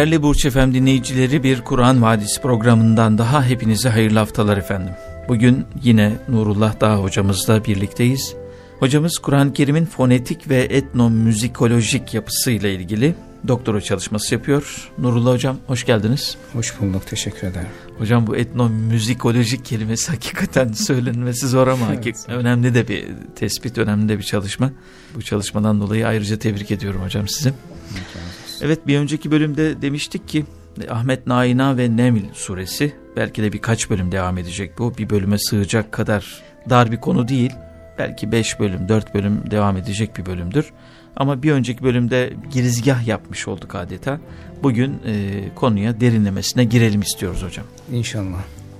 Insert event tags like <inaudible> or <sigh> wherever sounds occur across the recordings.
Değerli Burç Efem dinleyicileri bir Kur'an Vadisi programından daha hepinize hayırlı haftalar efendim. Bugün yine Nurullah Dağ hocamızla birlikteyiz. Hocamız Kur'an-ı Kerim'in fonetik ve etnomüzikolojik yapısıyla ilgili doktora çalışması yapıyor. Nurullah hocam hoş geldiniz. Hoş bulduk teşekkür ederim. Hocam bu etnomüzikolojik kelimesi hakikaten <laughs> söylenmesi zor ama evet. önemli de bir tespit, önemli de bir çalışma. Bu çalışmadan dolayı ayrıca tebrik ediyorum hocam sizi. Evet. Evet bir önceki bölümde demiştik ki Ahmet Naina ve Neml suresi belki de birkaç bölüm devam edecek bu. Bir bölüme sığacak kadar dar bir konu değil. Belki beş bölüm, dört bölüm devam edecek bir bölümdür. Ama bir önceki bölümde girizgah yapmış olduk adeta. Bugün e, konuya derinlemesine girelim istiyoruz hocam. İnşallah.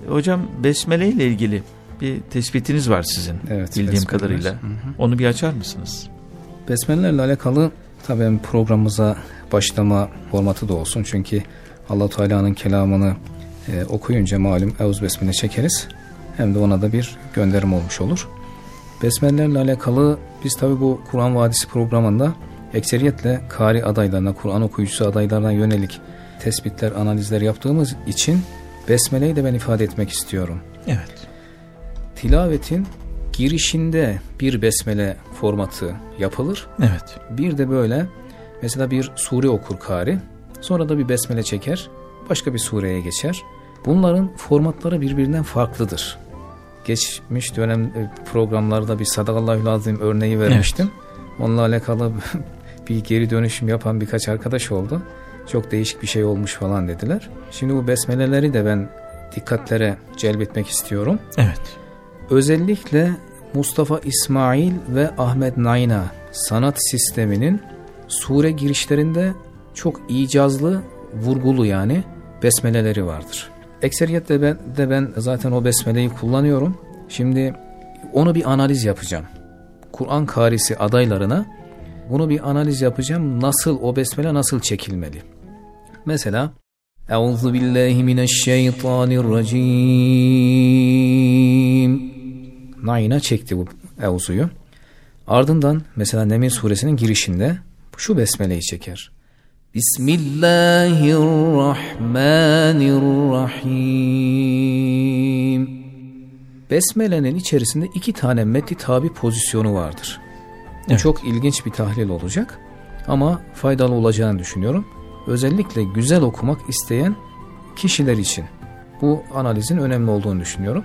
Hocam Besmele ile ilgili bir tespitiniz var sizin evet, bildiğim kadarıyla. Hı hı. Onu bir açar mısınız? Besmele ile alakalı tabii programımıza başlama formatı da olsun. Çünkü allah Teala'nın kelamını e, okuyunca malum Euz Besmele çekeriz. Hem de ona da bir gönderim olmuş olur. Besmelelerle alakalı biz tabi bu Kur'an Vadisi programında ekseriyetle kari adaylarına, Kur'an okuyucusu adaylarına yönelik tespitler, analizler yaptığımız için Besmele'yi de ben ifade etmek istiyorum. Evet. Tilavetin girişinde bir besmele formatı yapılır. Evet. Bir de böyle Mesela bir sure okur kari, sonra da bir besmele çeker, başka bir sureye geçer. Bunların formatları birbirinden farklıdır. Geçmiş dönem e, programlarda bir Sadakallahü Lazim örneği vermiştim. Evet. Onunla alakalı <laughs> bir geri dönüşüm yapan birkaç arkadaş oldu. Çok değişik bir şey olmuş falan dediler. Şimdi bu besmeleleri de ben dikkatlere celbetmek istiyorum. Evet. Özellikle Mustafa İsmail ve Ahmet Nayna sanat sisteminin sure girişlerinde çok icazlı, vurgulu yani besmeleleri vardır. Ekseriyetle ben, de ben zaten o besmeleyi kullanıyorum. Şimdi onu bir analiz yapacağım. Kur'an karisi adaylarına bunu bir analiz yapacağım. Nasıl o besmele nasıl çekilmeli? Mesela Euzu billahi mineşşeytanirracim. Nayna çekti bu Euzu'yu. Ardından mesela Neml suresinin girişinde şu besmeleyi çeker. Bismillahirrahmanirrahim. Besmele'nin içerisinde iki tane metni tabi pozisyonu vardır. Evet. çok ilginç bir tahlil olacak ama faydalı olacağını düşünüyorum. Özellikle güzel okumak isteyen kişiler için bu analizin önemli olduğunu düşünüyorum.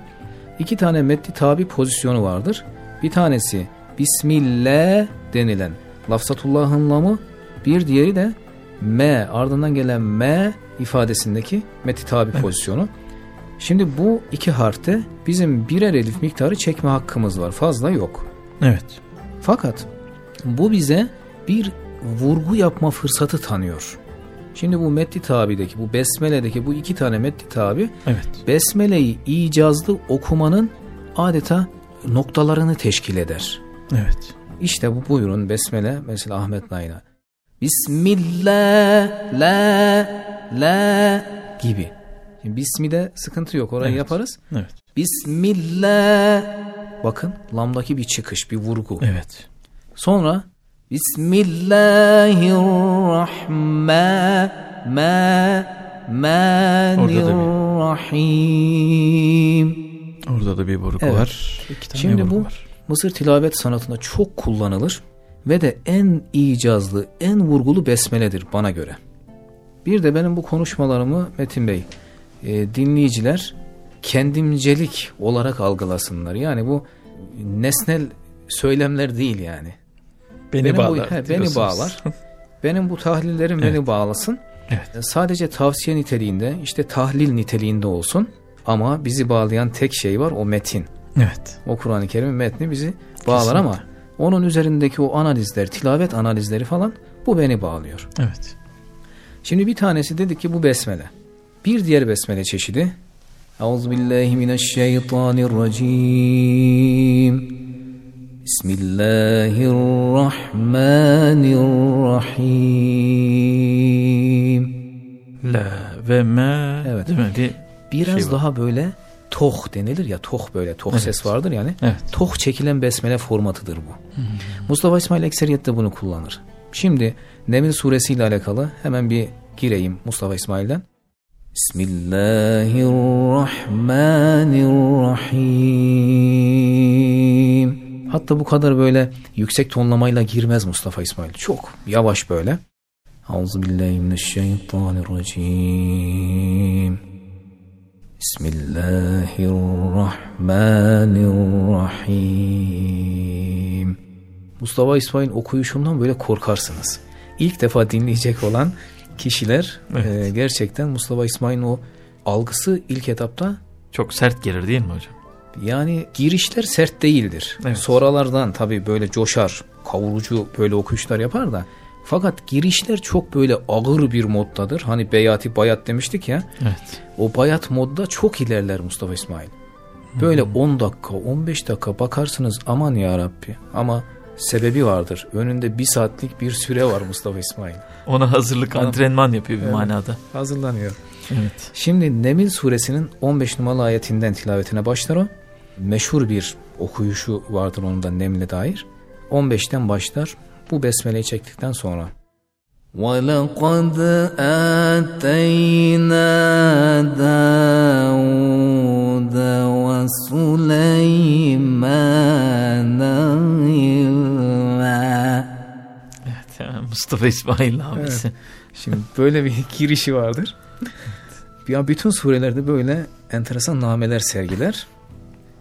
İki tane metni tabi pozisyonu vardır. Bir tanesi Bismillah denilen lafzatullahın lamı bir diğeri de M ardından gelen M ifadesindeki meti tabi evet. pozisyonu. Şimdi bu iki harfte bizim birer elif miktarı çekme hakkımız var. Fazla yok. Evet. Fakat bu bize bir vurgu yapma fırsatı tanıyor. Şimdi bu metni tabideki, bu besmele'deki bu iki tane metni tabi evet. besmele'yi icazlı okumanın adeta noktalarını teşkil eder. Evet. İşte bu buyurun besmele mesela Ahmet Nayna. Bismillah la la gibi. Şimdi bismide sıkıntı yok orayı evet. yaparız. Evet. Bismillah. Bakın lamdaki bir çıkış bir vurgu. Evet. Sonra Bismillahirrahman ma manirrahim. Orada da bir vurgu evet. var. İki tane Şimdi bu var. Mısır tilavet sanatında çok kullanılır ve de en icazlı, en vurgulu besmeledir bana göre. Bir de benim bu konuşmalarımı Metin Bey, e, dinleyiciler kendimcelik olarak algılasınlar. Yani bu nesnel söylemler değil yani. Beni benim bağlar. Bu, he, beni bağlar. benim bu tahlillerim evet. beni bağlasın. Evet. E, sadece tavsiye niteliğinde, işte tahlil niteliğinde olsun. Ama bizi bağlayan tek şey var o metin. Evet. O Kur'an-ı Kerim'in metni bizi bağlar Kesinlikle. ama onun üzerindeki o analizler, tilavet analizleri falan bu beni bağlıyor. Evet. Şimdi bir tanesi dedik ki bu besmele. Bir diğer besmele çeşidi. Euzubillahimineşşeytanirracim. Bismillahirrahmanirrahim. La ve me evet. değil mi? Bir Biraz şey daha böyle toh denilir ya toh böyle toh evet. ses vardır yani. Evet. Toh çekilen besmele formatıdır bu. Hmm. Mustafa İsmail ekseriyette bunu kullanır. Şimdi Neml suresiyle alakalı hemen bir gireyim Mustafa İsmail'den. Bismillahirrahmanirrahim. Hatta bu kadar böyle yüksek tonlamayla girmez Mustafa İsmail. Çok yavaş böyle. Euzubillahimineşşeytanirracim. Bismillahirrahmanirrahim. Mustafa İsmail okuyuşundan böyle korkarsınız. İlk defa dinleyecek olan kişiler evet. e, gerçekten Mustafa İsmail'in o algısı ilk etapta çok sert gelir değil mi hocam? Yani girişler sert değildir. Evet. Sonralardan tabii böyle coşar, kavurucu böyle okuyuşlar yapar da fakat girişler çok böyle ağır bir moddadır. Hani beyati bayat demiştik ya. Evet. O bayat modda çok ilerler Mustafa İsmail. Böyle hmm. 10 dakika, 15 dakika bakarsınız aman ya Rabbi. Ama sebebi vardır. Önünde bir saatlik bir süre var Mustafa İsmail. Ona hazırlık, antrenman yapıyor bir evet, manada. Hazırlanıyor. Evet. Şimdi Nemil suresinin 15 numaralı ayetinden tilavetine başlar o. Meşhur bir okuyuşu vardır onun da Neml'e dair. 15'ten başlar Bu besmeleyi çektikten sonra. وَلَقَدْ آتَيْنَا دَاوُدَ وَسُلَيْمَانَ Mustafa İsmail abisi. Evet. Şimdi böyle bir girişi vardır. ya bütün surelerde böyle enteresan nameler sergiler.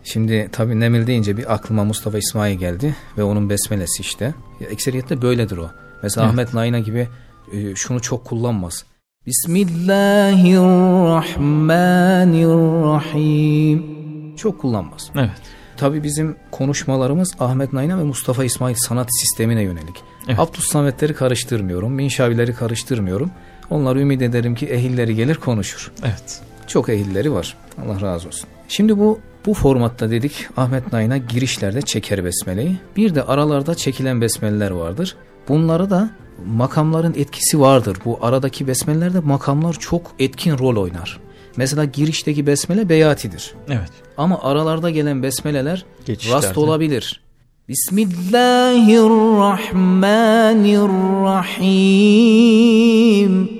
Şimdi tabi Nemil deyince bir aklıma Mustafa İsmail geldi ve onun besmelesi işte. Ekseriyette böyledir o. Mesela evet. Ahmet Naina gibi e, şunu çok kullanmaz. Bismillahirrahmanirrahim. Çok kullanmaz. Evet. Tabi bizim konuşmalarımız Ahmet Naina ve Mustafa İsmail sanat sistemine yönelik. Evet. Abdus Sametleri karıştırmıyorum, Minşavileri karıştırmıyorum. Onlar ümit ederim ki ehilleri gelir konuşur. Evet. Çok ehilleri var. Allah razı olsun. Şimdi bu bu formatta dedik Ahmet Nain'a girişlerde çeker besmeleyi. Bir de aralarda çekilen besmeleler vardır. Bunları da makamların etkisi vardır. Bu aradaki besmelelerde makamlar çok etkin rol oynar. Mesela girişteki besmele beyatidir. Evet. Ama aralarda gelen besmeleler Geçişlerde. rast olabilir. Bismillahirrahmanirrahim.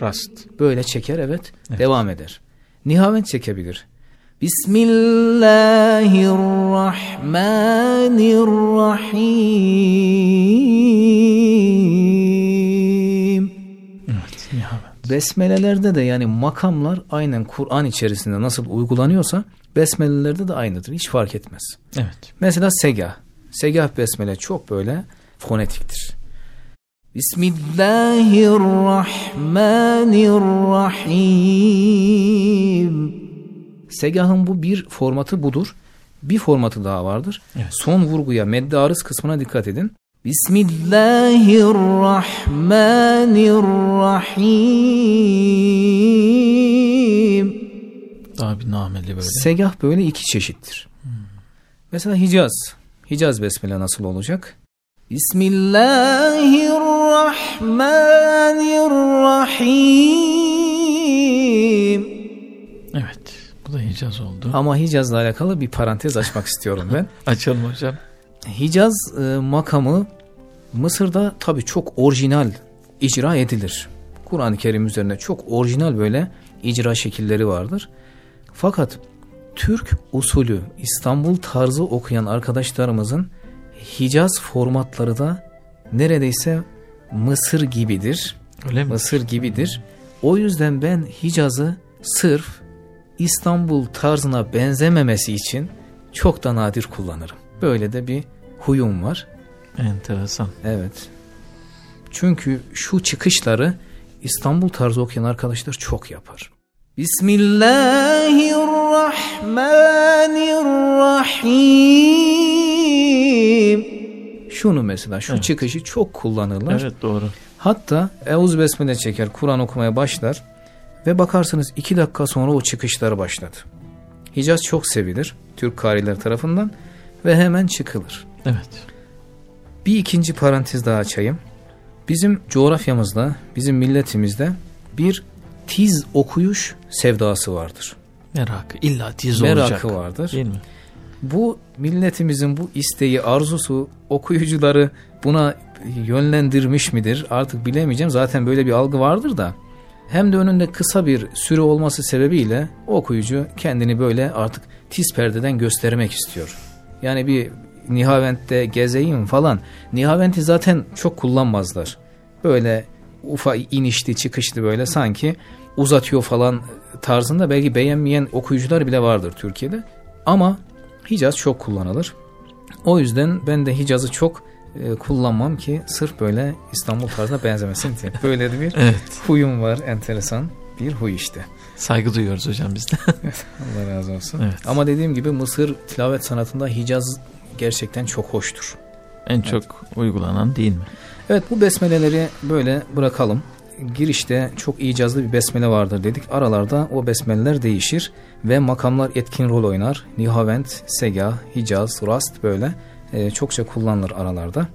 Rast. Böyle çeker evet, evet. devam eder. Nihavet çekebilir. Bismillahirrahmanirrahim. Evet, nihavet. Besmelelerde de yani makamlar aynen Kur'an içerisinde nasıl uygulanıyorsa besmelelerde de aynıdır. Hiç fark etmez. Evet. Mesela segah. Segah besmele çok böyle fonetiktir. Bismillahirrahmanirrahim. Segahın bu bir formatı budur. Bir formatı daha vardır. Evet. Son vurguya medde arız kısmına dikkat edin. Bismillahirrahmanirrahim. Daha bir nameli böyle. Segah böyle iki çeşittir. Hmm. Mesela Hicaz. Hicaz besmele nasıl olacak? Bismillahirrahmanirrahim. Hicaz oldu. Ama Hicaz'la alakalı bir parantez açmak istiyorum ben. <laughs> Açalım hocam. Hicaz e, makamı Mısır'da tabii çok orijinal icra edilir. Kur'an-ı Kerim üzerine çok orijinal böyle icra şekilleri vardır. Fakat Türk usulü İstanbul tarzı okuyan arkadaşlarımızın Hicaz formatları da neredeyse Mısır gibidir. Öyle mi? Mısır gibidir. O yüzden ben Hicaz'ı sırf İstanbul tarzına benzememesi için çok da nadir kullanırım. Böyle de bir huyum var. Enteresan. Evet. Çünkü şu çıkışları İstanbul tarzı okuyan arkadaşlar çok yapar. Bismillahirrahmanirrahim. Şunu mesela şu evet. çıkışı çok kullanırlar. Evet doğru. Hatta Euz Besmele çeker Kur'an okumaya başlar ve bakarsınız iki dakika sonra o çıkışları başladı. Hicaz çok sevilir Türk kariler tarafından ve hemen çıkılır. Evet. Bir ikinci parantez daha açayım. Bizim coğrafyamızda, bizim milletimizde bir tiz okuyuş sevdası vardır. Merakı, illa tiz Merakı olacak. Merakı vardır. Değil mi? Bu milletimizin bu isteği, arzusu okuyucuları buna yönlendirmiş midir? Artık bilemeyeceğim. Zaten böyle bir algı vardır da. Hem de önünde kısa bir süre olması sebebiyle okuyucu kendini böyle artık tiz perdeden göstermek istiyor. Yani bir Nihavent'te gezeyim falan. Nihavent'i zaten çok kullanmazlar. Böyle ufa inişti çıkıştı böyle sanki uzatıyor falan tarzında belki beğenmeyen okuyucular bile vardır Türkiye'de. Ama Hicaz çok kullanılır. O yüzden ben de Hicaz'ı çok e, kullanmam ki sırf böyle İstanbul tarzına benzemesin diye. Böyle de bir evet. huyum var enteresan bir huy işte. Saygı duyuyoruz hocam biz de. <laughs> Allah razı olsun. Evet. Ama dediğim gibi Mısır tilavet sanatında Hicaz gerçekten çok hoştur. En evet. çok uygulanan değil mi? Evet bu besmeleleri böyle bırakalım. Girişte çok icazlı bir besmele vardır dedik. Aralarda o besmeleler değişir ve makamlar etkin rol oynar. Nihavent, Sega, Hicaz, Rast böyle e, çokça kullanılır aralarda.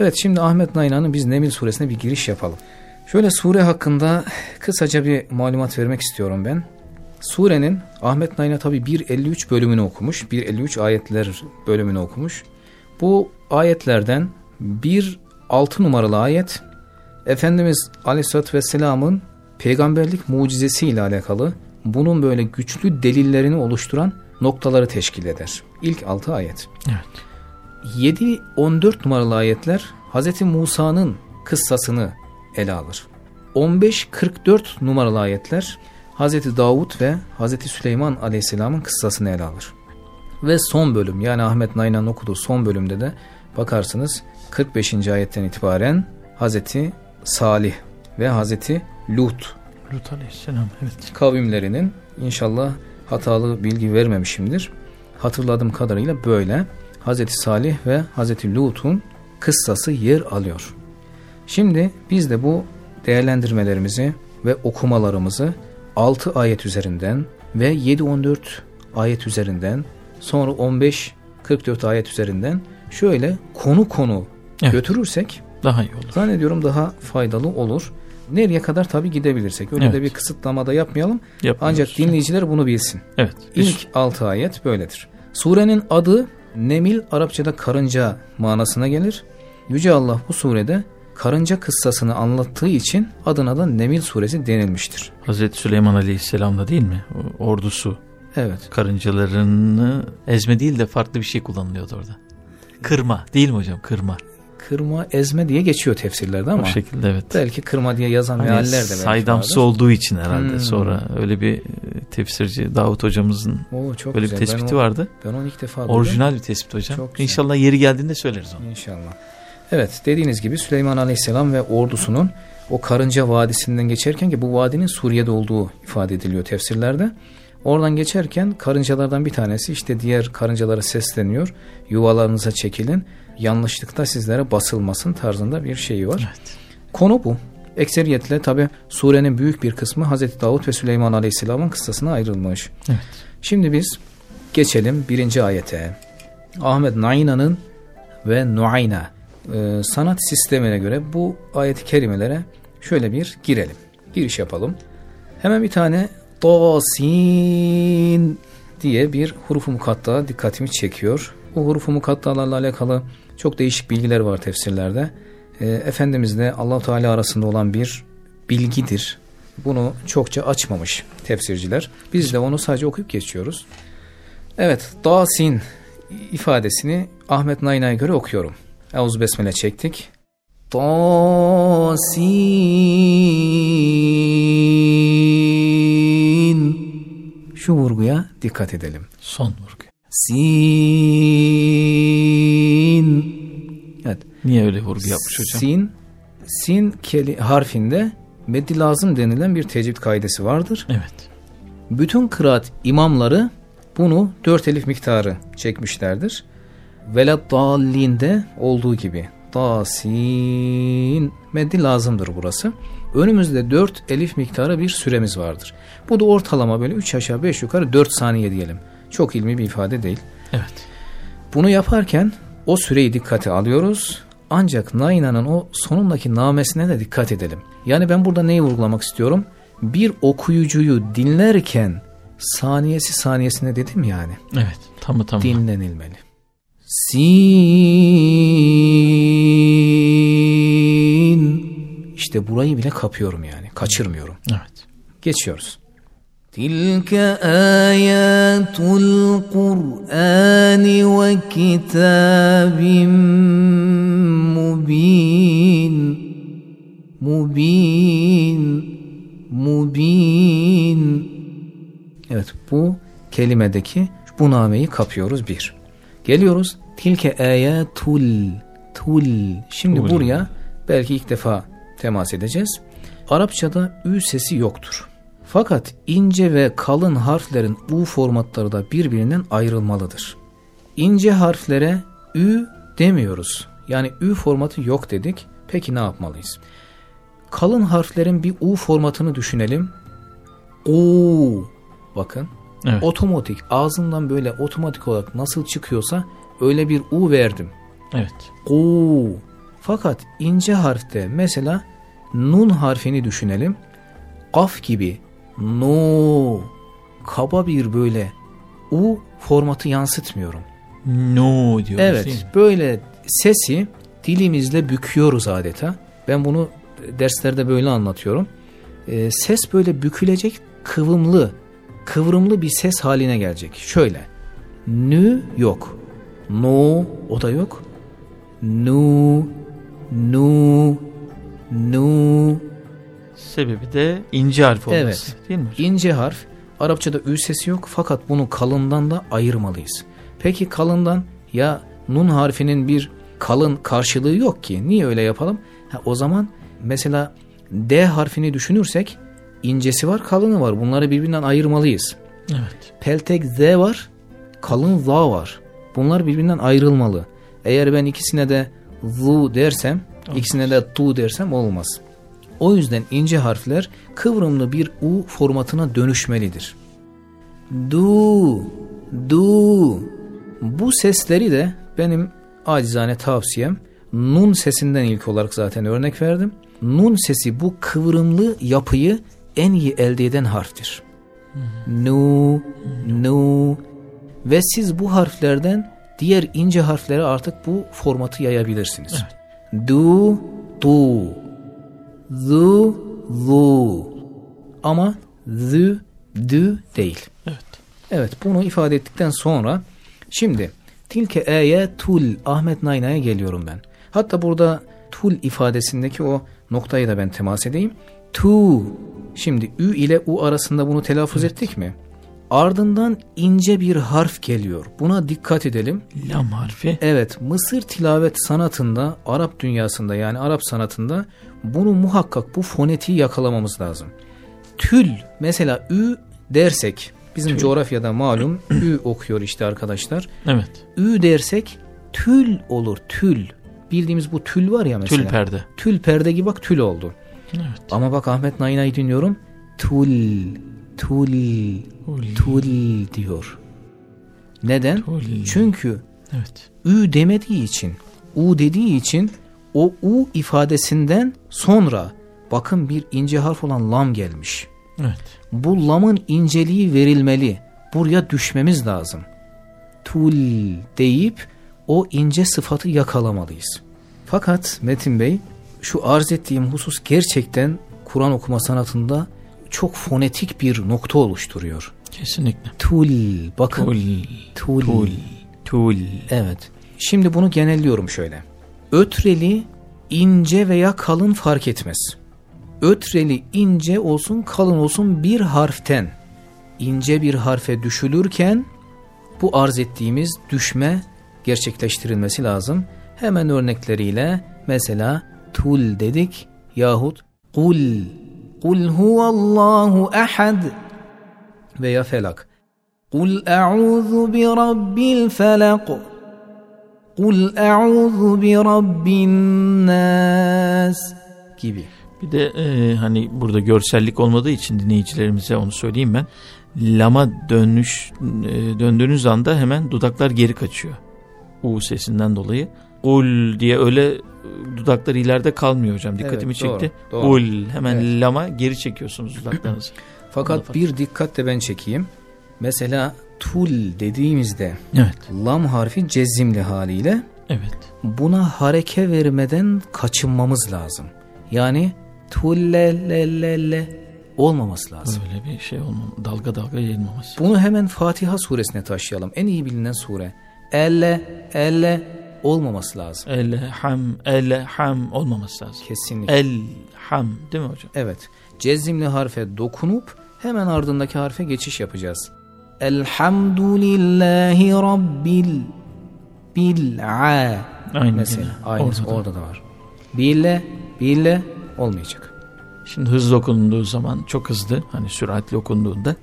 Evet şimdi Ahmet Nayna'nın biz Nemil suresine bir giriş yapalım. Şöyle sure hakkında kısaca bir malumat vermek istiyorum ben. Surenin Ahmet Nayna tabi 1.53 bölümünü okumuş. 1.53 ayetler bölümünü okumuş. Bu ayetlerden bir 6 numaralı ayet Efendimiz Aleyhisselatü Vesselam'ın peygamberlik mucizesi ile alakalı bunun böyle güçlü delillerini oluşturan noktaları teşkil eder. İlk 6 ayet. Evet. 7-14 numaralı ayetler Hz. Musa'nın kıssasını ele alır. 15-44 numaralı ayetler Hz. Davud ve Hz. Süleyman aleyhisselamın kıssasını ele alır. Ve son bölüm yani Ahmet Nayna'nın okuduğu son bölümde de bakarsınız 45. ayetten itibaren Hz. Salih ve Hz. Lut Lut aleyhisselam evet. kavimlerinin inşallah hatalı bilgi vermemişimdir. Hatırladığım kadarıyla böyle Hz. Salih ve Hz. Lut'un kıssası yer alıyor. Şimdi biz de bu değerlendirmelerimizi ve okumalarımızı 6 ayet üzerinden ve 7-14 ayet üzerinden sonra 15-44 ayet üzerinden şöyle konu konu evet. götürürsek daha iyi olur. Zannediyorum daha faydalı olur. Nereye kadar tabii gidebilirsek. Öyle evet. de bir kısıtlama da yapmayalım. Ancak dinleyiciler bunu bilsin. Evet. İlk 6 ayet böyledir. Surenin adı Nemil Arapçada karınca manasına gelir. Yüce Allah bu surede karınca kıssasını anlattığı için adına da Nemil suresi denilmiştir. Hazreti Süleyman Aleyhisselam'da değil mi? Ordusu. Evet. Karıncalarını ezme değil de farklı bir şey kullanılıyordu orada. Kırma değil mi hocam? Kırma. Kırma, ezme diye geçiyor tefsirlerde ama. O şekilde evet. Belki kırma diye yazan hani mealler de belki Saydamsı vardır. olduğu için herhalde hmm. sonra öyle bir e, tefsirci Davut hocamızın Oo, çok böyle güzel. bir tespiti ben o, vardı. Ben onu ilk defa Orijinal bir tespit hocam. Çok İnşallah yeri geldiğinde söyleriz onu. İnşallah. Evet dediğiniz gibi Süleyman Aleyhisselam ve ordusunun o Karınca Vadisi'nden geçerken ki bu vadinin Suriye'de olduğu ifade ediliyor tefsirlerde. Oradan geçerken karıncalardan bir tanesi işte diğer karıncalara sesleniyor. Yuvalarınıza çekilin. Yanlışlıkta sizlere basılmasın tarzında bir şeyi var. Evet. Konu bu. Ekseriyetle tabi surenin büyük bir kısmı Hazreti Davut ve Süleyman Aleyhisselam'ın kıssasına ayrılmış. Evet. Şimdi biz geçelim birinci ayete. Ahmet Naina'nın ve Nuayna e, sanat sistemine göre bu ayet-i kerimelere şöyle bir girelim. Giriş yapalım. Hemen bir tane Tasin diye bir hurufu mukatta dikkatimi çekiyor. Bu hurufu mukattalarla alakalı çok değişik bilgiler var tefsirlerde. E, Efendimizle allah Teala arasında olan bir bilgidir. Bunu çokça açmamış tefsirciler. Biz de onu sadece okuyup geçiyoruz. Evet, Dasin ifadesini Ahmet Nayna'ya göre okuyorum. Euz Besmele çektik. Dasin şu vurguya dikkat edelim. Son vurgu. Sin. Evet. Niye öyle vurgu yapmış hocam? Sin, sin keli harfinde meddi lazım denilen bir tecvid kaidesi vardır. Evet. Bütün kıraat imamları bunu dört elif miktarı çekmişlerdir. Velad dallinde olduğu gibi. Dasin meddi lazımdır burası. Önümüzde dört elif miktarı bir süremiz vardır. Bu da ortalama böyle üç aşağı beş yukarı dört saniye diyelim. Çok ilmi bir ifade değil. Evet. Bunu yaparken o süreyi dikkate alıyoruz. Ancak Naina'nın o sonundaki namesine de dikkat edelim. Yani ben burada neyi vurgulamak istiyorum? Bir okuyucuyu dinlerken saniyesi saniyesine dedim yani. Evet. Tamı tamı. Dinlenilmeli. Sin. İşte burayı bile kapıyorum yani. Kaçırmıyorum. Evet. Geçiyoruz. Tilke ayatul Kur'ani ve kitabim mubin. Mubin. Mubin. Evet bu kelimedeki bu nameyi kapıyoruz bir. Geliyoruz. Tilke ayatul. Tul. Şimdi Tul. buraya belki ilk defa temas edeceğiz. Arapçada ü sesi yoktur. Fakat ince ve kalın harflerin u formatları da birbirinden ayrılmalıdır. İnce harflere ü demiyoruz. Yani ü formatı yok dedik. Peki ne yapmalıyız? Kalın harflerin bir u formatını düşünelim. U. Bakın. Evet. Otomatik ağzından böyle otomatik olarak nasıl çıkıyorsa öyle bir u verdim. Evet. U. Fakat ince harfte mesela nun harfini düşünelim. Kaf gibi no kaba bir böyle u formatı yansıtmıyorum. No diyoruz Evet değil mi? böyle sesi dilimizle büküyoruz adeta. Ben bunu derslerde böyle anlatıyorum. Ee, ses böyle bükülecek kıvımlı, kıvrımlı bir ses haline gelecek. Şöyle. Nü yok. No o da yok. Nu, nu, nu. Sebebi de ince harf olması. Evet. Değil mi hocam? İnce harf. Arapçada ü sesi yok fakat bunu kalından da ayırmalıyız. Peki kalından ya nun harfinin bir kalın karşılığı yok ki. Niye öyle yapalım? Ha, o zaman mesela D harfini düşünürsek incesi var kalını var. Bunları birbirinden ayırmalıyız. Evet. Peltek Z var, kalın Z var. Bunlar birbirinden ayrılmalı. Eğer ben ikisine de zu dersem, ikisine de tu dersem olmaz. O yüzden ince harfler kıvrımlı bir u formatına dönüşmelidir. Du, du. Bu sesleri de benim acizane tavsiyem nun sesinden ilk olarak zaten örnek verdim. Nun sesi bu kıvrımlı yapıyı en iyi elde eden harftir. Nu, nu ve siz bu harflerden diğer ince harflere artık bu formatı yayabilirsiniz. Du, du, zu, zu ama zü, dü değil. Evet. Evet bunu ifade ettikten sonra şimdi tilke ayetul Ahmet Nayna'ya geliyorum ben. Hatta burada tul ifadesindeki o noktayı da ben temas edeyim. Tu şimdi ü ile u arasında bunu telaffuz ettik mi? Ardından ince bir harf geliyor. Buna dikkat edelim. Lam harfi. Evet Mısır tilavet sanatında Arap dünyasında yani Arap sanatında bunu muhakkak bu fonetiği yakalamamız lazım. Tül mesela ü dersek bizim Tül. coğrafyada malum <clears throat> ü okuyor işte arkadaşlar. Evet. Ü dersek tül olur tül. Bildiğimiz bu tül var ya mesela. Tül perde. Tül perde gibi bak tül oldu. Evet. Ama bak Ahmet Naina'yı dinliyorum. Tul, tul, Tul. diyor. Neden? Tul. Çünkü Evet. ü demediği için, u dediği için o u ifadesinden sonra bakın bir ince harf olan lam gelmiş. Evet. Bu lamın inceliği verilmeli. Buraya düşmemiz lazım. Tul deyip o ince sıfatı yakalamalıyız. Fakat Metin Bey şu arz ettiğim husus gerçekten Kur'an okuma sanatında çok fonetik bir nokta oluşturuyor. Kesinlikle. Tul bakın. Tul. Tul. Tul. Tul. Evet. Şimdi bunu genelliyorum şöyle. Ötreli ince veya kalın fark etmez. Ötreli ince olsun kalın olsun bir harften ince bir harfe düşülürken bu arz ettiğimiz düşme gerçekleştirilmesi lazım. Hemen örnekleriyle mesela tul dedik yahut kul kul huvallahu ahad veya felak kul a'udhu bi rabbil felak kul a'udhu bi rabbin nas gibi. Bir de e, hani burada görsellik olmadığı için dinleyicilerimize onu söyleyeyim ben. Lama dönüş e, döndüğünüz anda hemen dudaklar geri kaçıyor. U sesinden dolayı. Ul diye öyle e, dudaklar ileride kalmıyor hocam. Dikkatimi Evet, doğru, çekti. doğru. Ul hemen Evet. lama geri çekiyorsunuz dudaklarınızı. <clears throat> Fakat bir dikkat de ben çekeyim. Mesela tul dediğimizde evet. lam harfi cezimli haliyle Evet. buna hareke vermeden kaçınmamız lazım. Yani tullelelele olmaması lazım. Böyle bir şey olmam. Dalga dalga yayılmaması. Bunu hemen Fatiha suresine taşıyalım. En iyi bilinen sure. Elle, elle olmaması lazım. El ham, el ham olmaması lazım. Kesinlikle. El ham değil mi hocam? Evet. Cezimli harfe dokunup hemen ardındaki harfe geçiş yapacağız. Elhamdülillahi Rabbil bil'a. Aynı Mesela aynısı Orada da. orada da var. Bille, bille olmayacak. Şimdi hızlı okunduğu zaman çok hızlı hani süratli okunduğunda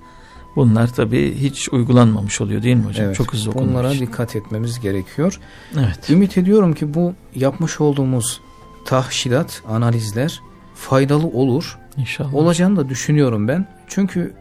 bunlar tabii hiç uygulanmamış oluyor değil mi hocam? Evet. Çok hızlı okunduğu Bunlara dikkat etmemiz gerekiyor. Evet. Ümit ediyorum ki bu yapmış olduğumuz tahşidat, analizler faydalı olur. İnşallah. Olacağını da düşünüyorum ben. Çünkü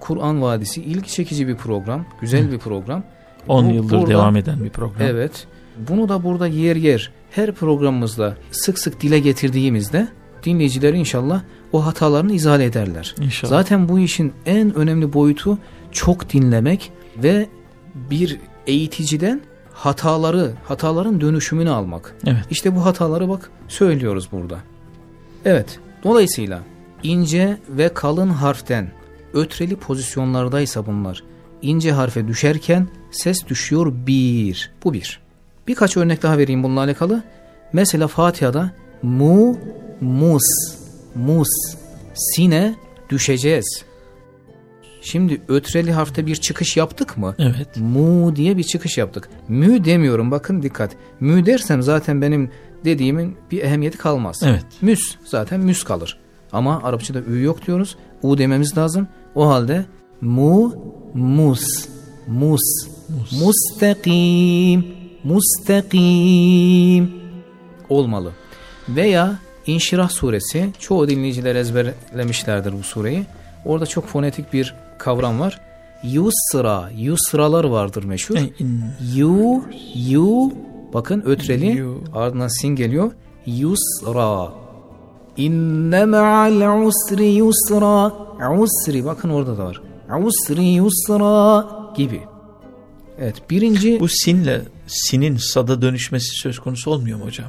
Kur'an Vadisi ilgi çekici bir program, güzel bir program. 10 Bu- yıldır burada- devam eden bir program. Evet. Bunu da burada yer yer her programımızda sık sık dile getirdiğimizde dinleyiciler inşallah o hatalarını izale ederler. İnşallah. Zaten bu işin en önemli boyutu çok dinlemek ve bir eğiticiden hataları, hataların dönüşümünü almak. Evet. İşte bu hataları bak söylüyoruz burada. Evet. Dolayısıyla ince ve kalın harften ötreli pozisyonlardaysa bunlar ince harfe düşerken ses düşüyor bir. Bu bir. Birkaç örnek daha vereyim bununla alakalı. Mesela Fatiha'da mu, mus, mus, sine düşeceğiz. Şimdi ötreli harfte bir çıkış yaptık mı? Evet. Mu diye bir çıkış yaptık. Mü demiyorum bakın dikkat. Mü dersem zaten benim dediğimin bir ehemmiyeti kalmaz. Evet. Müs zaten müs kalır. Ama Arapçada ü yok diyoruz. U dememiz lazım. O halde mu, mus, mus, mustakim, mustakim olmalı. Veya İnşirah suresi çoğu dinleyiciler ezberlemişlerdir bu sureyi. Orada çok fonetik bir kavram var. Yusra, yusralar vardır meşhur. Yu, yu, bakın ötreli ardından sin geliyor. Yusra. İnne ma'al usri yusra. Usri, bakın orada da var. Usri yusra gibi. Evet, birinci Bu sinle sinin sada dönüşmesi söz konusu olmuyor mu hocam?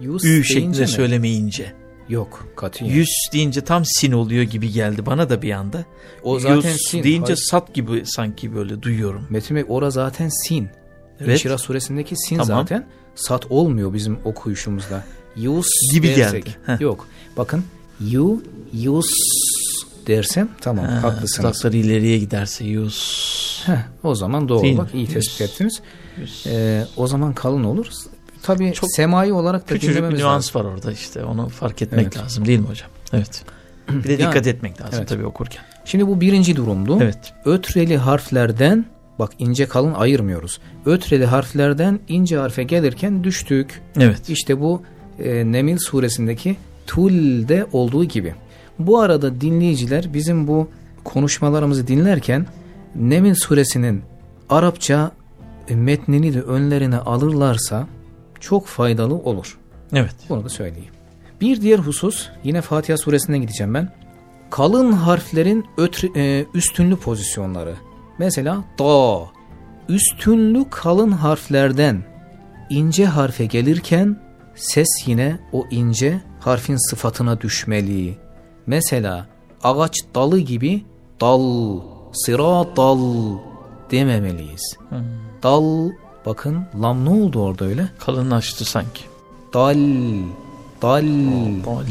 Yus Ü şeklinde mi? söylemeyince. Yok, katiyen. Yüz deyince tam sin oluyor gibi geldi bana da bir anda. O zaten Yüz sin. deyince Hayır. sat gibi sanki böyle duyuyorum. Metin Bey ora zaten sin. Evet. İnşirah suresindeki sin Tamam. zaten sat olmuyor bizim okuyuşumuzda. Yus Gibi dersek. geldi. Heh. Yok. Bakın yu yus dersem tamam Ha, haklısınız. Dudakları ileriye giderse yüz. Heh, o zaman doğru Değil bak iyi tespit ettiniz. Ee, o zaman kalın olur. Tabii Çok semai olarak da Küçücük bir nüans lazım. var orada işte onu fark etmek Evet. lazım değil mi hocam? Evet. Bir de Yani, dikkat etmek lazım evet. tabii okurken. Şimdi bu birinci durumdu. Evet. Ötreli harflerden bak ince kalın ayırmıyoruz. Ötreli harflerden ince harfe gelirken düştük. Evet. İşte bu e, Nemil suresindeki Tul'de olduğu gibi. Bu arada dinleyiciler bizim bu konuşmalarımızı dinlerken Nemil suresinin Arapça e, metnini de önlerine alırlarsa çok faydalı olur. Evet. Bunu da söyleyeyim. Bir diğer husus yine Fatiha suresinden gideceğim ben. Kalın harflerin ötr- e, üstünlü pozisyonları. Mesela da üstünlü kalın harflerden ince harfe gelirken ses yine o ince harfin sıfatına düşmeli. Mesela ağaç dalı gibi dal, sıra dal dememeliyiz. Dal bakın lam ne oldu orada öyle? Kalınlaştı sanki. Dal, dal. Dal.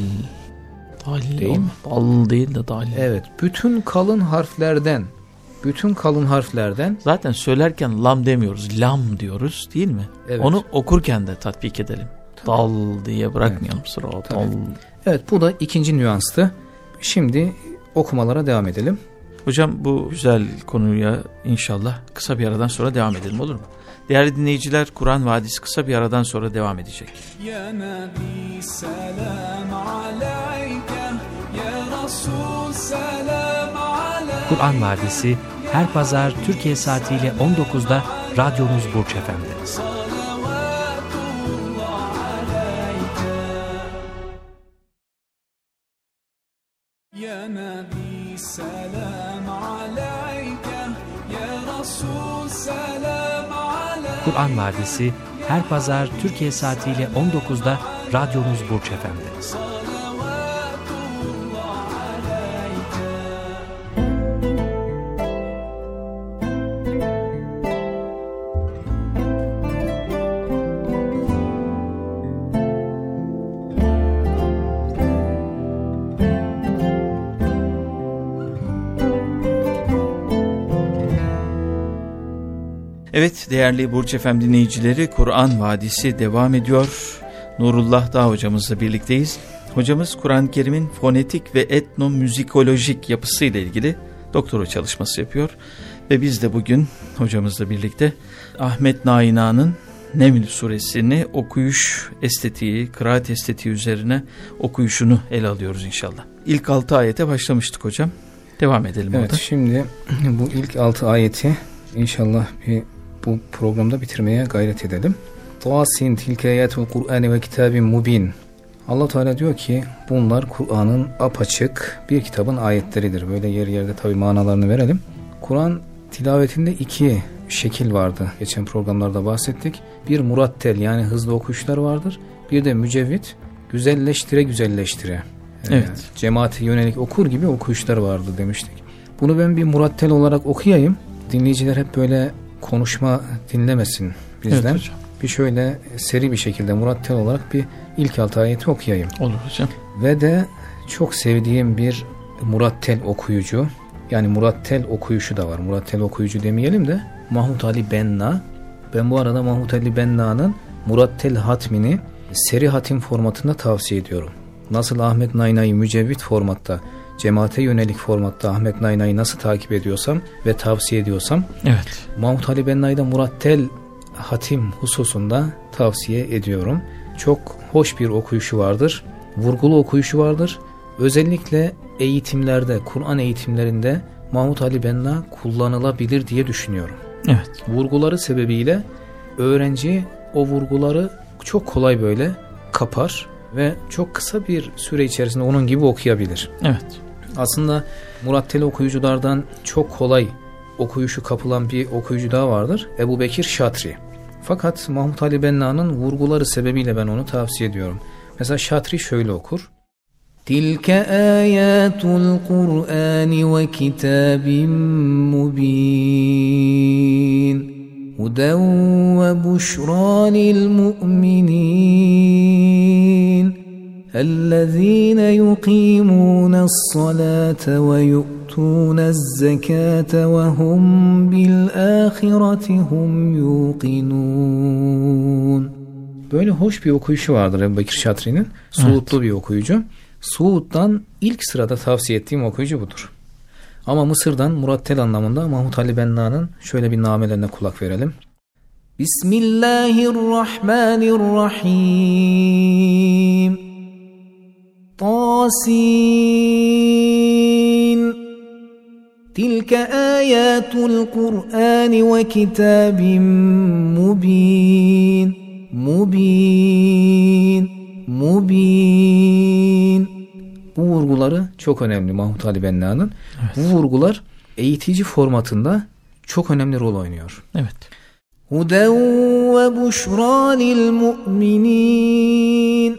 Dal Değil mi? Dal değil de dal. Evet, bütün kalın harflerden bütün kalın harflerden Zaten söylerken lam demiyoruz, lam diyoruz değil mi? Evet. Onu okurken de tatbik edelim. Dal diye bırakmayalım sıra o dal. Evet bu da ikinci nüanstı. Şimdi okumalara devam edelim. Hocam bu güzel konuya inşallah kısa bir aradan sonra devam edelim olur mu? Değerli dinleyiciler Kur'an Vadisi kısa bir aradan sonra devam edecek. Ya Nabi selam aleyke, ya Resul selam aleyke. Kur'an Vadisi her pazar Türkiye saatiyle 19'da radyonuz Burç Efendi. Ya Nabi selam Kur'an Vadisi her pazar Türkiye saatiyle 19'da radyonuz Burç Efendi. Evet değerli Burç Efem dinleyicileri Kur'an Vadisi devam ediyor. Nurullah Dağ hocamızla birlikteyiz. Hocamız Kur'an-ı Kerim'in fonetik ve etnomüzikolojik yapısıyla ilgili doktora çalışması yapıyor. Ve biz de bugün hocamızla birlikte Ahmet Naina'nın Neml suresini okuyuş estetiği, kıraat estetiği üzerine okuyuşunu ele alıyoruz inşallah. İlk altı ayete başlamıştık hocam. Devam edelim evet, orada. Şimdi bu ilk altı ayeti inşallah bir bu programda bitirmeye gayret edelim. Tasin tilke ayetul Kur'an ve kitabin mubin. Allah Teala diyor ki bunlar Kur'an'ın apaçık bir kitabın ayetleridir. Böyle yer yerde tabi manalarını verelim. Kur'an tilavetinde iki şekil vardı. Geçen programlarda bahsettik. Bir murattel yani hızlı okuyuşlar vardır. Bir de mücevvit güzelleştire güzelleştire. Evet. Yani cemaate yönelik okur gibi okuyuşlar vardı demiştik. Bunu ben bir murattel olarak okuyayım. Dinleyiciler hep böyle konuşma dinlemesin bizden. Evet hocam. Bir şöyle seri bir şekilde murattel olarak bir ilk altı ayeti okuyayım. Olur hocam. Ve de çok sevdiğim bir murattel okuyucu yani murattel okuyuşu da var. Murattel okuyucu demeyelim de Mahmut Ali Benna. Ben bu arada Mahmut Ali Benna'nın murattel hatmini seri hatim formatında tavsiye ediyorum. Nasıl Ahmet Nayna'yı mücevvit formatta cemaate yönelik formatta Ahmet Nayna'yı nasıl takip ediyorsam ve tavsiye ediyorsam evet. Mahmut Ali Benna'yı murattel hatim hususunda tavsiye ediyorum. Çok hoş bir okuyuşu vardır. Vurgulu okuyuşu vardır. Özellikle eğitimlerde, Kur'an eğitimlerinde Mahmut Ali Benna kullanılabilir diye düşünüyorum. Evet. Vurguları sebebiyle öğrenci o vurguları çok kolay böyle kapar ve çok kısa bir süre içerisinde onun gibi okuyabilir. Evet. Aslında Murattel okuyuculardan çok kolay okuyuşu kapılan bir okuyucu daha vardır. Ebu Bekir Şatri. Fakat Mahmut Ali Benna'nın vurguları sebebiyle ben onu tavsiye ediyorum. Mesela Şatri şöyle okur. Tilke ayatul Kur'an ve kitabim mubin. Huden ve buşra lil mu'minin. الذين يقيمون الصلاة ويؤتون الزكاة وهم بالآخرة هم يوقنون Böyle hoş bir okuyuşu vardır Ebu Bekir Şatri'nin. Suudlu evet. bir okuyucu. Suud'dan ilk sırada tavsiye ettiğim okuyucu budur. Ama Mısır'dan murattel anlamında Mahmut Ali Benna'nın şöyle bir namelerine kulak verelim. Bismillahirrahmanirrahim. طاسين تلك آيات القرآن وكتاب مبين مبين mubin bu vurguları çok önemli Mahmut Ali Benna'nın. Evet. Bu vurgular eğitici formatında çok önemli rol oynuyor. Evet. Huden ve buşra lil mu'minin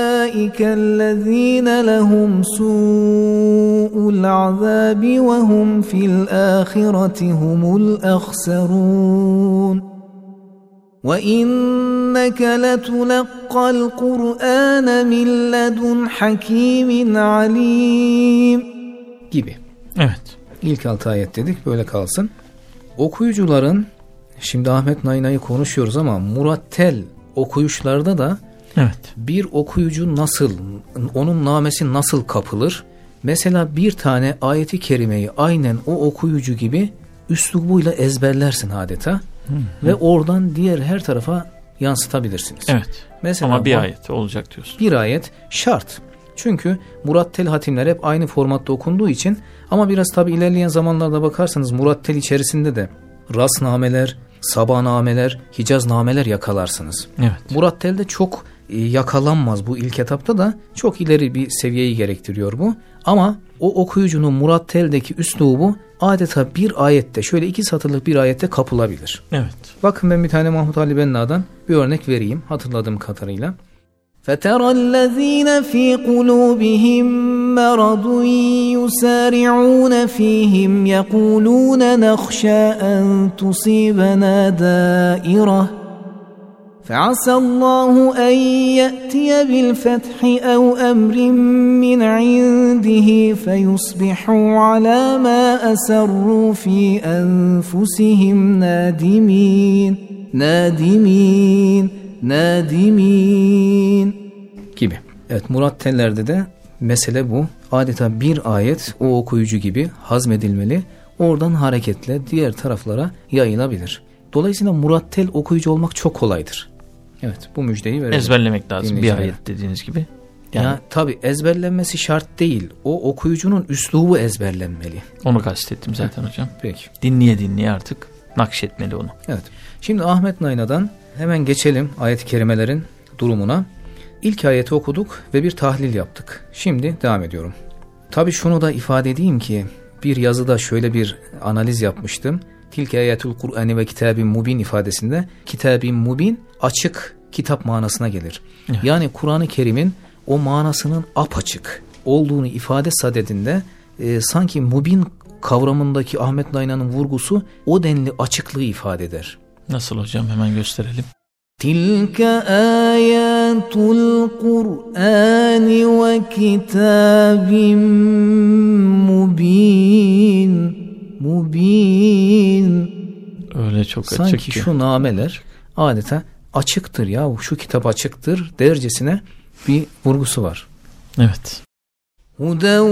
الذين لهم سوء العذاب وهم في الآخرة هم الأخسرون وإنك لتلقى القرآن من لدن حكيم عليم gibi. Evet. İlk altı ayet dedik böyle kalsın. Okuyucuların şimdi Ahmet Nayna'yı konuşuyoruz ama murattel okuyuşlarda da evet. bir okuyucu nasıl onun namesi nasıl kapılır? Mesela bir tane ayeti kerimeyi aynen o okuyucu gibi üslubuyla ezberlersin adeta. Hı hı. Ve oradan diğer her tarafa yansıtabilirsiniz. Evet. Mesela Ama bir ayet olacak diyorsun. Bir ayet şart. Çünkü murattel hatimler hep aynı formatta okunduğu için ama biraz tabi ilerleyen zamanlarda bakarsanız murattel içerisinde de rasnameler, sabahnameler, hicaznameler yakalarsınız. Evet. Murattel'de çok yakalanmaz bu ilk etapta da çok ileri bir seviyeyi gerektiriyor bu. Ama o okuyucunun muratteldeki üslubu adeta bir ayette şöyle iki satırlık bir ayette kapılabilir. Evet. Bakın ben bir tane Mahmut Ali Benna'dan bir örnek vereyim hatırladığım kadarıyla. فَتَرَى الَّذ۪ينَ ف۪ي قُلُوبِهِمْ مَرَضٌ يُسَارِعُونَ ف۪يهِمْ يَقُولُونَ نَخْشَى أَنْ تُصِيبَنَا دَائِرَةٌ فعسى الله أن يأتي بالفتح أو أمر من عنده فيصبحوا على ما أسروا في أنفسهم نادمين نادمين nadimin gibi. Evet tellerde de mesele bu. Adeta bir ayet o okuyucu gibi hazmedilmeli. Oradan hareketle diğer taraflara yayılabilir. Dolayısıyla murattel okuyucu olmak çok kolaydır. Evet bu müjdeyi verelim. Ezberlemek lazım bir ayet dediğiniz gibi. Yani, ya tabi ezberlenmesi şart değil. O okuyucunun üslubu ezberlenmeli. Onu kastettim zaten hocam. Peki. Dinleye dinleye artık nakşetmeli onu. Evet. Şimdi Ahmet Nayna'dan hemen geçelim ayet-i kerimelerin durumuna. İlk ayeti okuduk ve bir tahlil yaptık. Şimdi devam ediyorum. Tabi şunu da ifade edeyim ki bir yazıda şöyle bir analiz yapmıştım. Tilke ayetül Kur'ani ve kitabin mubin ifadesinde kitabin mubin açık kitap manasına gelir. Evet. Yani Kur'an-ı Kerim'in o manasının apaçık olduğunu ifade sadedinde e, sanki mubin kavramındaki Ahmet Nayna'nın vurgusu o denli açıklığı ifade eder. Nasıl hocam hemen gösterelim. Tilke ayatul Kur'ani ve kitabim mubin mubin Öyle çok Sanki açık Sanki şu nameler adeta açıktır ya şu kitap açıktır dercesine bir vurgusu var. Evet. Huden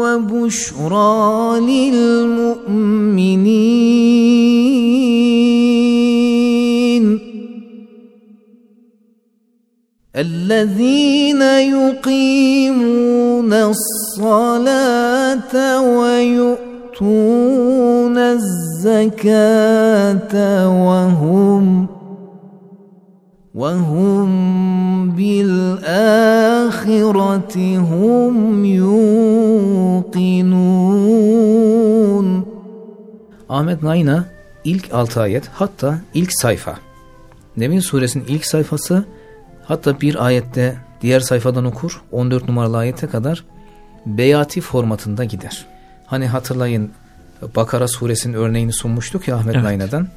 ve buşra lil mu'minin الذين يقيمون الصلاة ويؤتون الزكاة وهم وهم بالآخرة هم يوقنون Ahmet Nayna ilk 6 ayet hatta ilk sayfa. Nevin suresinin ilk sayfası hatta bir ayette diğer sayfadan okur 14 numaralı ayete kadar beyati formatında gider. Hani hatırlayın Bakara suresinin örneğini sunmuştuk ya Ahmet evet. Nayna'dan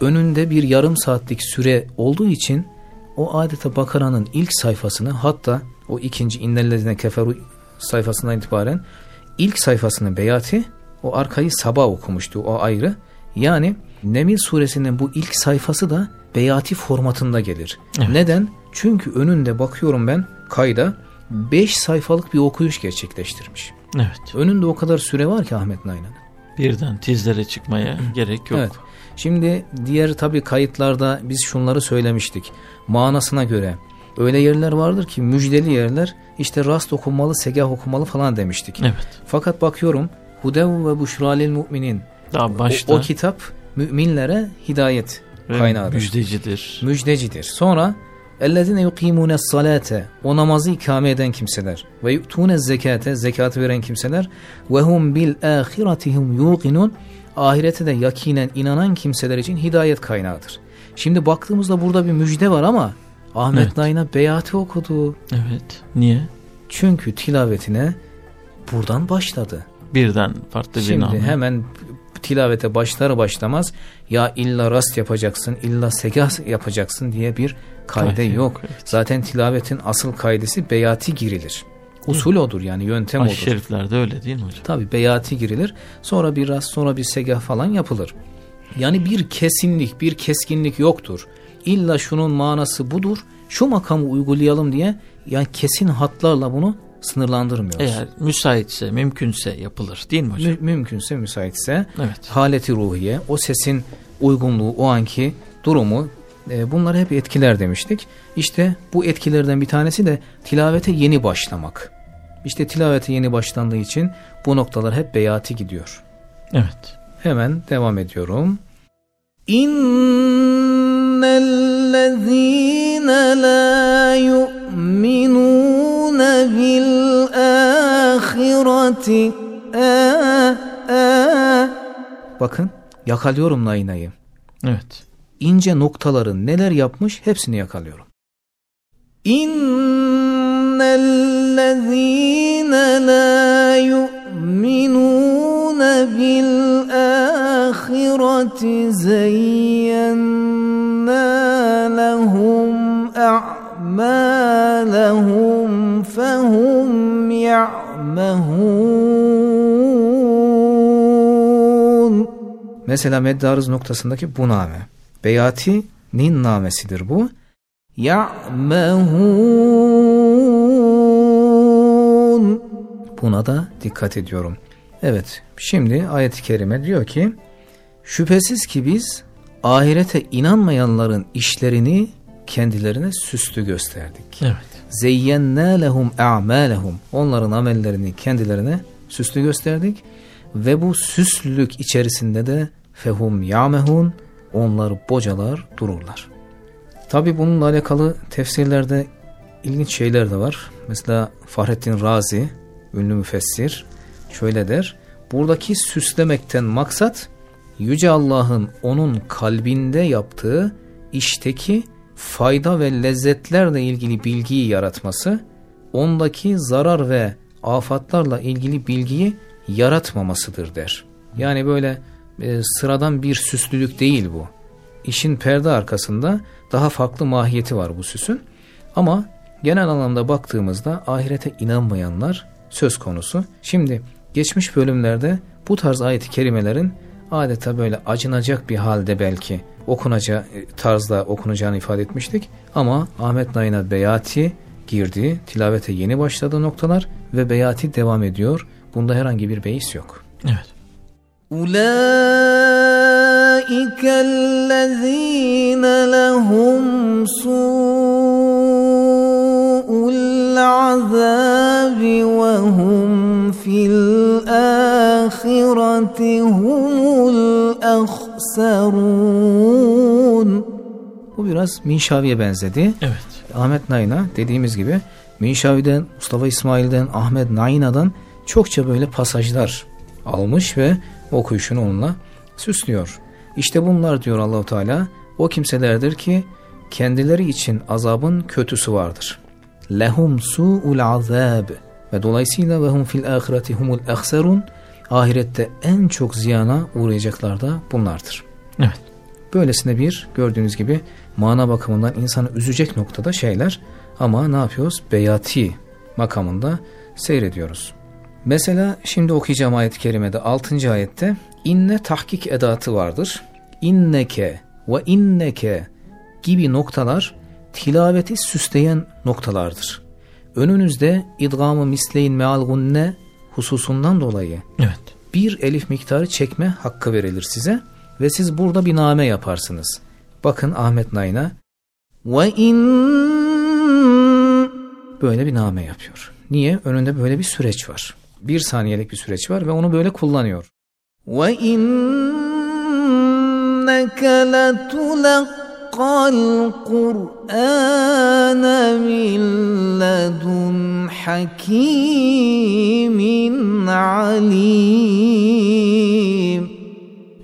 önünde bir yarım saatlik süre olduğu için o adeta Bakara'nın ilk sayfasını hatta o ikinci innellezine keferu sayfasından itibaren ilk sayfasını beyati o arkayı sabah okumuştu o ayrı. Yani Nemil suresinin bu ilk sayfası da beyati formatında gelir. Evet. Neden? Çünkü önünde bakıyorum ben kayda 5 sayfalık bir okuyuş gerçekleştirmiş. Evet. Önünde o kadar süre var ki Ahmet Nayna'nın. Birden tizlere çıkmaya gerek yok. Evet. Şimdi diğer tabi kayıtlarda biz şunları söylemiştik. Manasına göre öyle yerler vardır ki müjdeli yerler işte rast okunmalı, segah okunmalı falan demiştik. Evet. Fakat bakıyorum Hudev ve Buşralil Müminin Daha başta. O, o kitap müminlere hidayet ve kaynağıdır. Müjdecidir. Müjdecidir. Sonra Ellezine yukimune salate o namazı ikame eden kimseler ve yu'tune zekate zekatı veren kimseler bil ahiretihum yuqinun ahirete de yakinen inanan kimseler için hidayet kaynağıdır. Şimdi baktığımızda burada bir müjde var ama Ahmet evet. Nain'a beyati okudu. Evet. Niye? Çünkü tilavetine buradan başladı. Birden farklı bir Şimdi hemen tilavete başlar başlamaz ya illa rast yapacaksın, illa segah yapacaksın diye bir kaide yok. Evet. Zaten tilavetin asıl kaidesi beyati girilir. Usul odur yani yöntem Aş odur. şeriflerde öyle değil mi hocam? Tabi beyati girilir. Sonra bir rast sonra bir segah falan yapılır. Yani bir kesinlik bir keskinlik yoktur. İlla şunun manası budur. Şu makamı uygulayalım diye yani kesin hatlarla bunu sınırlandırmıyoruz. Eğer müsaitse, mümkünse yapılır değil mi hocam? Mü- mümkünse, müsaitse evet. haleti ruhiye, o sesin uygunluğu, o anki durumu e, bunlar hep etkiler demiştik. İşte bu etkilerden bir tanesi de tilavete yeni başlamak. İşte tilavete yeni başlandığı için bu noktalar hep beyati gidiyor. Evet. Hemen devam ediyorum. İnnellezîne la yu'minûne bil âhireti Bakın yakalıyorum naynayı. Evet. İnce noktaların neler yapmış hepsini yakalıyorum. İnnellezîne la yu'minûne bil ahireti zeyyennâ lehum a'mâlehum fehum ya'mehûn Mesela meddarız noktasındaki bu name. Beyati'nin namesidir bu. Ya'mehûn Buna da dikkat ediyorum. Evet şimdi ayet-i kerime diyor ki Şüphesiz ki biz ahirete inanmayanların işlerini kendilerine süslü gösterdik. Evet. Zeyyennâ lehum a'mâlehum. Onların amellerini kendilerine süslü gösterdik. Ve bu süslülük içerisinde de fehum ya'mehun. Onlar bocalar dururlar. Tabi bununla alakalı tefsirlerde ilginç şeyler de var. Mesela Fahrettin Razi, ünlü müfessir şöyle der. Buradaki süslemekten maksat Yüce Allah'ın onun kalbinde yaptığı işteki fayda ve lezzetlerle ilgili bilgiyi yaratması, ondaki zarar ve afatlarla ilgili bilgiyi yaratmamasıdır der. Yani böyle e, sıradan bir süslülük değil bu. İşin perde arkasında daha farklı mahiyeti var bu süsün. Ama genel anlamda baktığımızda ahirete inanmayanlar söz konusu. Şimdi geçmiş bölümlerde bu tarz ayet-i kerimelerin adeta böyle acınacak bir halde belki okunacağı tarzda okunacağını ifade etmiştik. Ama Ahmet Nain'a beyati girdi, tilavete yeni başladı noktalar ve beyati devam ediyor. Bunda herhangi bir beis yok. Evet. أولئك الذين لهم سوء العذاب وهم في الآخرة هم الأخسرون Bu biraz Minşavi'ye benzedi. Evet. Ahmet Nayna dediğimiz gibi Minşavi'den, Mustafa İsmail'den, Ahmet Nayna'dan çokça böyle pasajlar almış ve okuyuşunu onunla süslüyor. İşte bunlar diyor Allahu Teala o kimselerdir ki kendileri için azabın kötüsü vardır. Lehum su'ul azab ve dolayısıyla ve hum fil ahireti humul ahsarun ahirette en çok ziyana uğrayacaklar da bunlardır. Evet. Böylesine bir gördüğünüz gibi mana bakımından insanı üzecek noktada şeyler ama ne yapıyoruz? Beyati makamında seyrediyoruz. Mesela şimdi okuyacağım ayet-i kerimede 6. ayette inne tahkik edatı vardır. İnneke ve inneke gibi noktalar tilaveti süsleyen noktalardır. Önünüzde idgamı misleyin meal gunne hususundan dolayı evet. bir elif miktarı çekme hakkı verilir size ve siz burada bir name yaparsınız. Bakın Ahmet Nayna ve in böyle bir name yapıyor. Niye? Önünde böyle bir süreç var. Bir saniyelik bir süreç var ve onu böyle kullanıyor. Ve inneke letulakkal Kur'ane min ledun hakimin alim.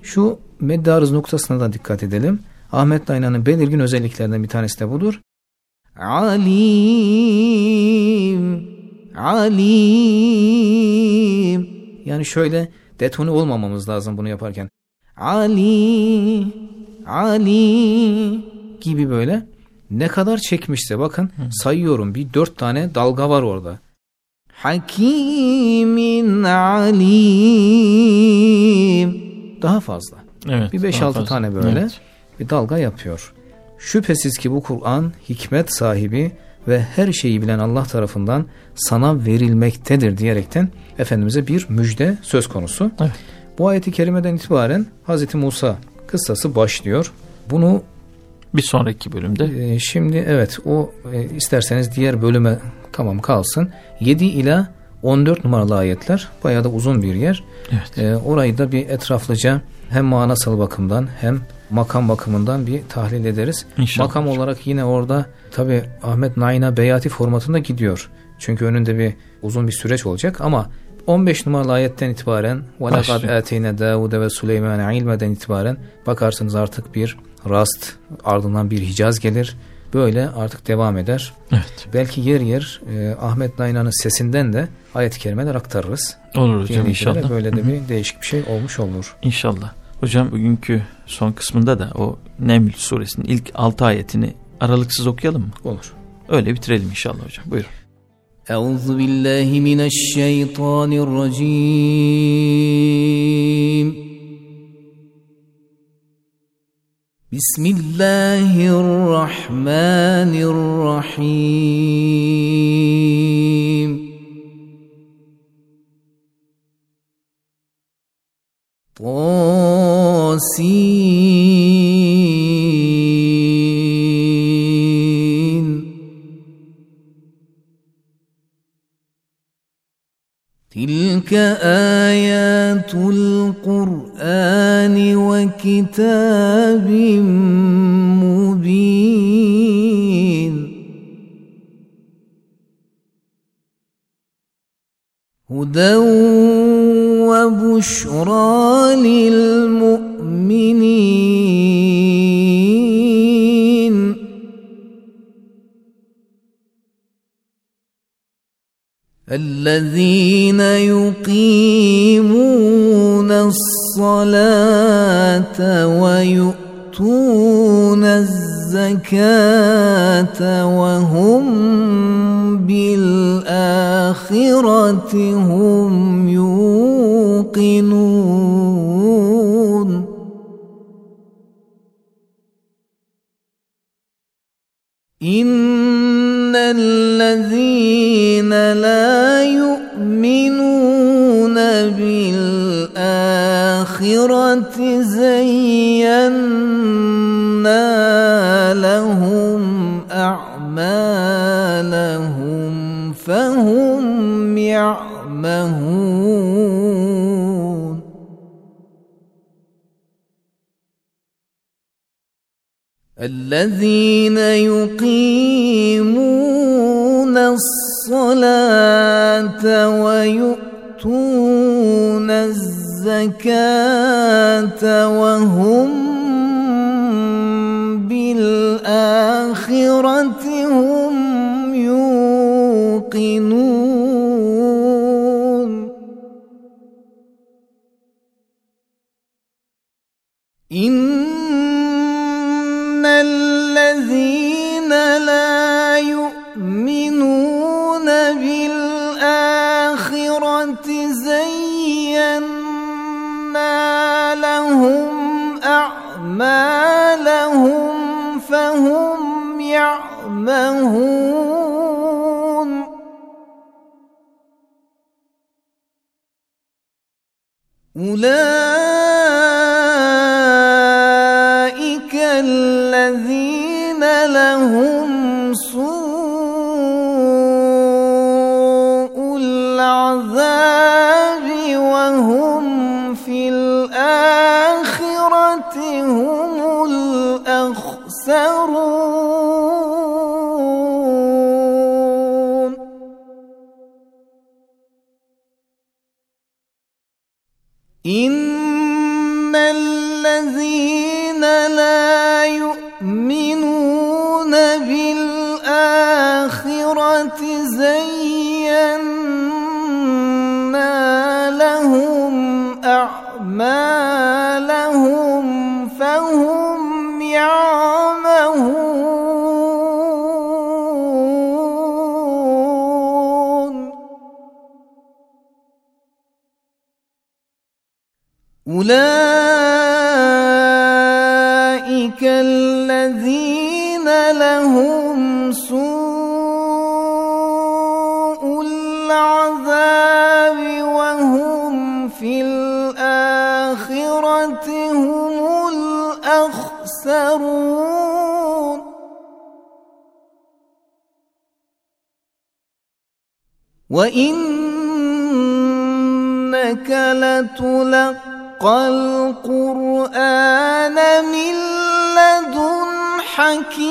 Şu meddarız noktasına da dikkat edelim. Ahmet Dayna'nın belirgin özelliklerinden bir tanesi de budur. Alim alim. Yani şöyle detone olmamamız lazım bunu yaparken. Ali, Ali gibi böyle ne kadar çekmişse bakın Hı. sayıyorum bir dört tane dalga var orada. Hakimin alim daha fazla. Evet, bir beş altı tane böyle evet. bir dalga yapıyor. Şüphesiz ki bu Kur'an hikmet sahibi ve her şeyi bilen Allah tarafından sana verilmektedir diyerekten Efendimiz'e bir müjde söz konusu. Evet. Bu ayeti kerimeden itibaren Hz. Musa kıssası başlıyor. Bunu bir sonraki bölümde. E, şimdi evet o e, isterseniz diğer bölüme tamam kalsın. 7 ila 14 numaralı ayetler bayağı da uzun bir yer. Evet. E, orayı da bir etraflıca hem manasal bakımdan hem makam bakımından bir tahlil ederiz. İnşallah. Makam olarak yine orada tabi Ahmet Nain'a beyati formatında gidiyor. Çünkü önünde bir uzun bir süreç olacak ama 15 numaralı ayetten itibaren وَلَقَدْ اَتَيْنَ دَاوُدَ ve Süleyman'a ilmeden itibaren bakarsınız artık bir rast ardından bir Hicaz gelir. Böyle artık devam eder. Evet. Belki yer yer e, Ahmet Naina'nın sesinden de ayet-i kerimeler aktarırız. Olur hocam inşallah. Böyle de bir değişik bir şey olmuş olur. İnşallah. Hocam bugünkü son kısmında da o Neml suresinin ilk 6 ayetini aralıksız okuyalım mı? Olur. Öyle bitirelim inşallah hocam. Buyurun. Euzu billahi mineşşeytanirracim. Bismillahirrahmanirrahim. Tasim. تلك آيات القرآن وكتاب مبين هدى وبشرى للمؤمنين الذين يقيمون الصلاة ويؤتون الزكاة وهم بالآخرة هم يوقنون. إن الذين بالآخرة زينا لهم أعمالهم فهم يعمهون. الذين يقيمون الصلاة ويؤتون الزكاة وهم بالآخرة هم يوقنون. يعمهون. أولئك الذين لهم بالآخرة وإنك لتلقى القرآن من لدن حكيم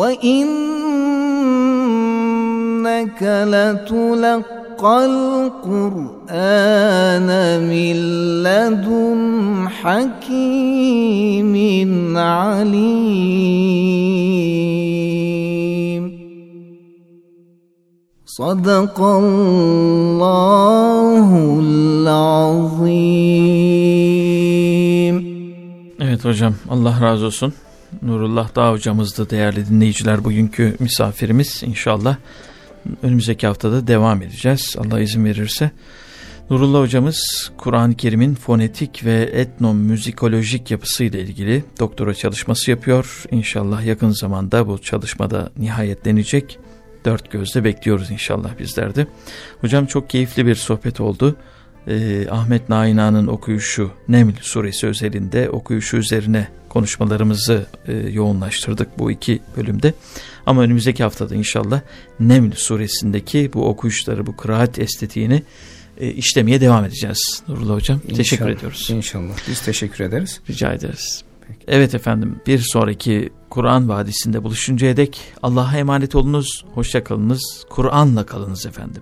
وإنك لتلقى القرآن من لدن حكيم عليم صدق الله العظيم Evet hocam Allah razı olsun. Nurullah Dağ hocamızdı değerli dinleyiciler bugünkü misafirimiz inşallah. Önümüzdeki haftada devam edeceğiz Allah izin verirse. Nurullah hocamız Kur'an-ı Kerim'in fonetik ve etnomüzikolojik yapısıyla ilgili doktora çalışması yapıyor. İnşallah yakın zamanda bu çalışmada nihayetlenecek. Dört gözle bekliyoruz inşallah bizler de. Hocam çok keyifli bir sohbet oldu. Ee, Ahmet Naina'nın okuyuşu Neml suresi özelinde okuyuşu üzerine konuşmalarımızı e, yoğunlaştırdık bu iki bölümde. Ama önümüzdeki haftada inşallah Neml suresindeki bu okuyuşları, bu kıraat estetiğini e, işlemeye devam edeceğiz Nurullah Hocam. İnşallah, teşekkür ediyoruz. İnşallah. Biz teşekkür ederiz. Rica ederiz. Evet efendim bir sonraki Kur'an Vadisi'nde buluşuncaya dek Allah'a emanet olunuz, hoşçakalınız, Kur'an'la kalınız efendim.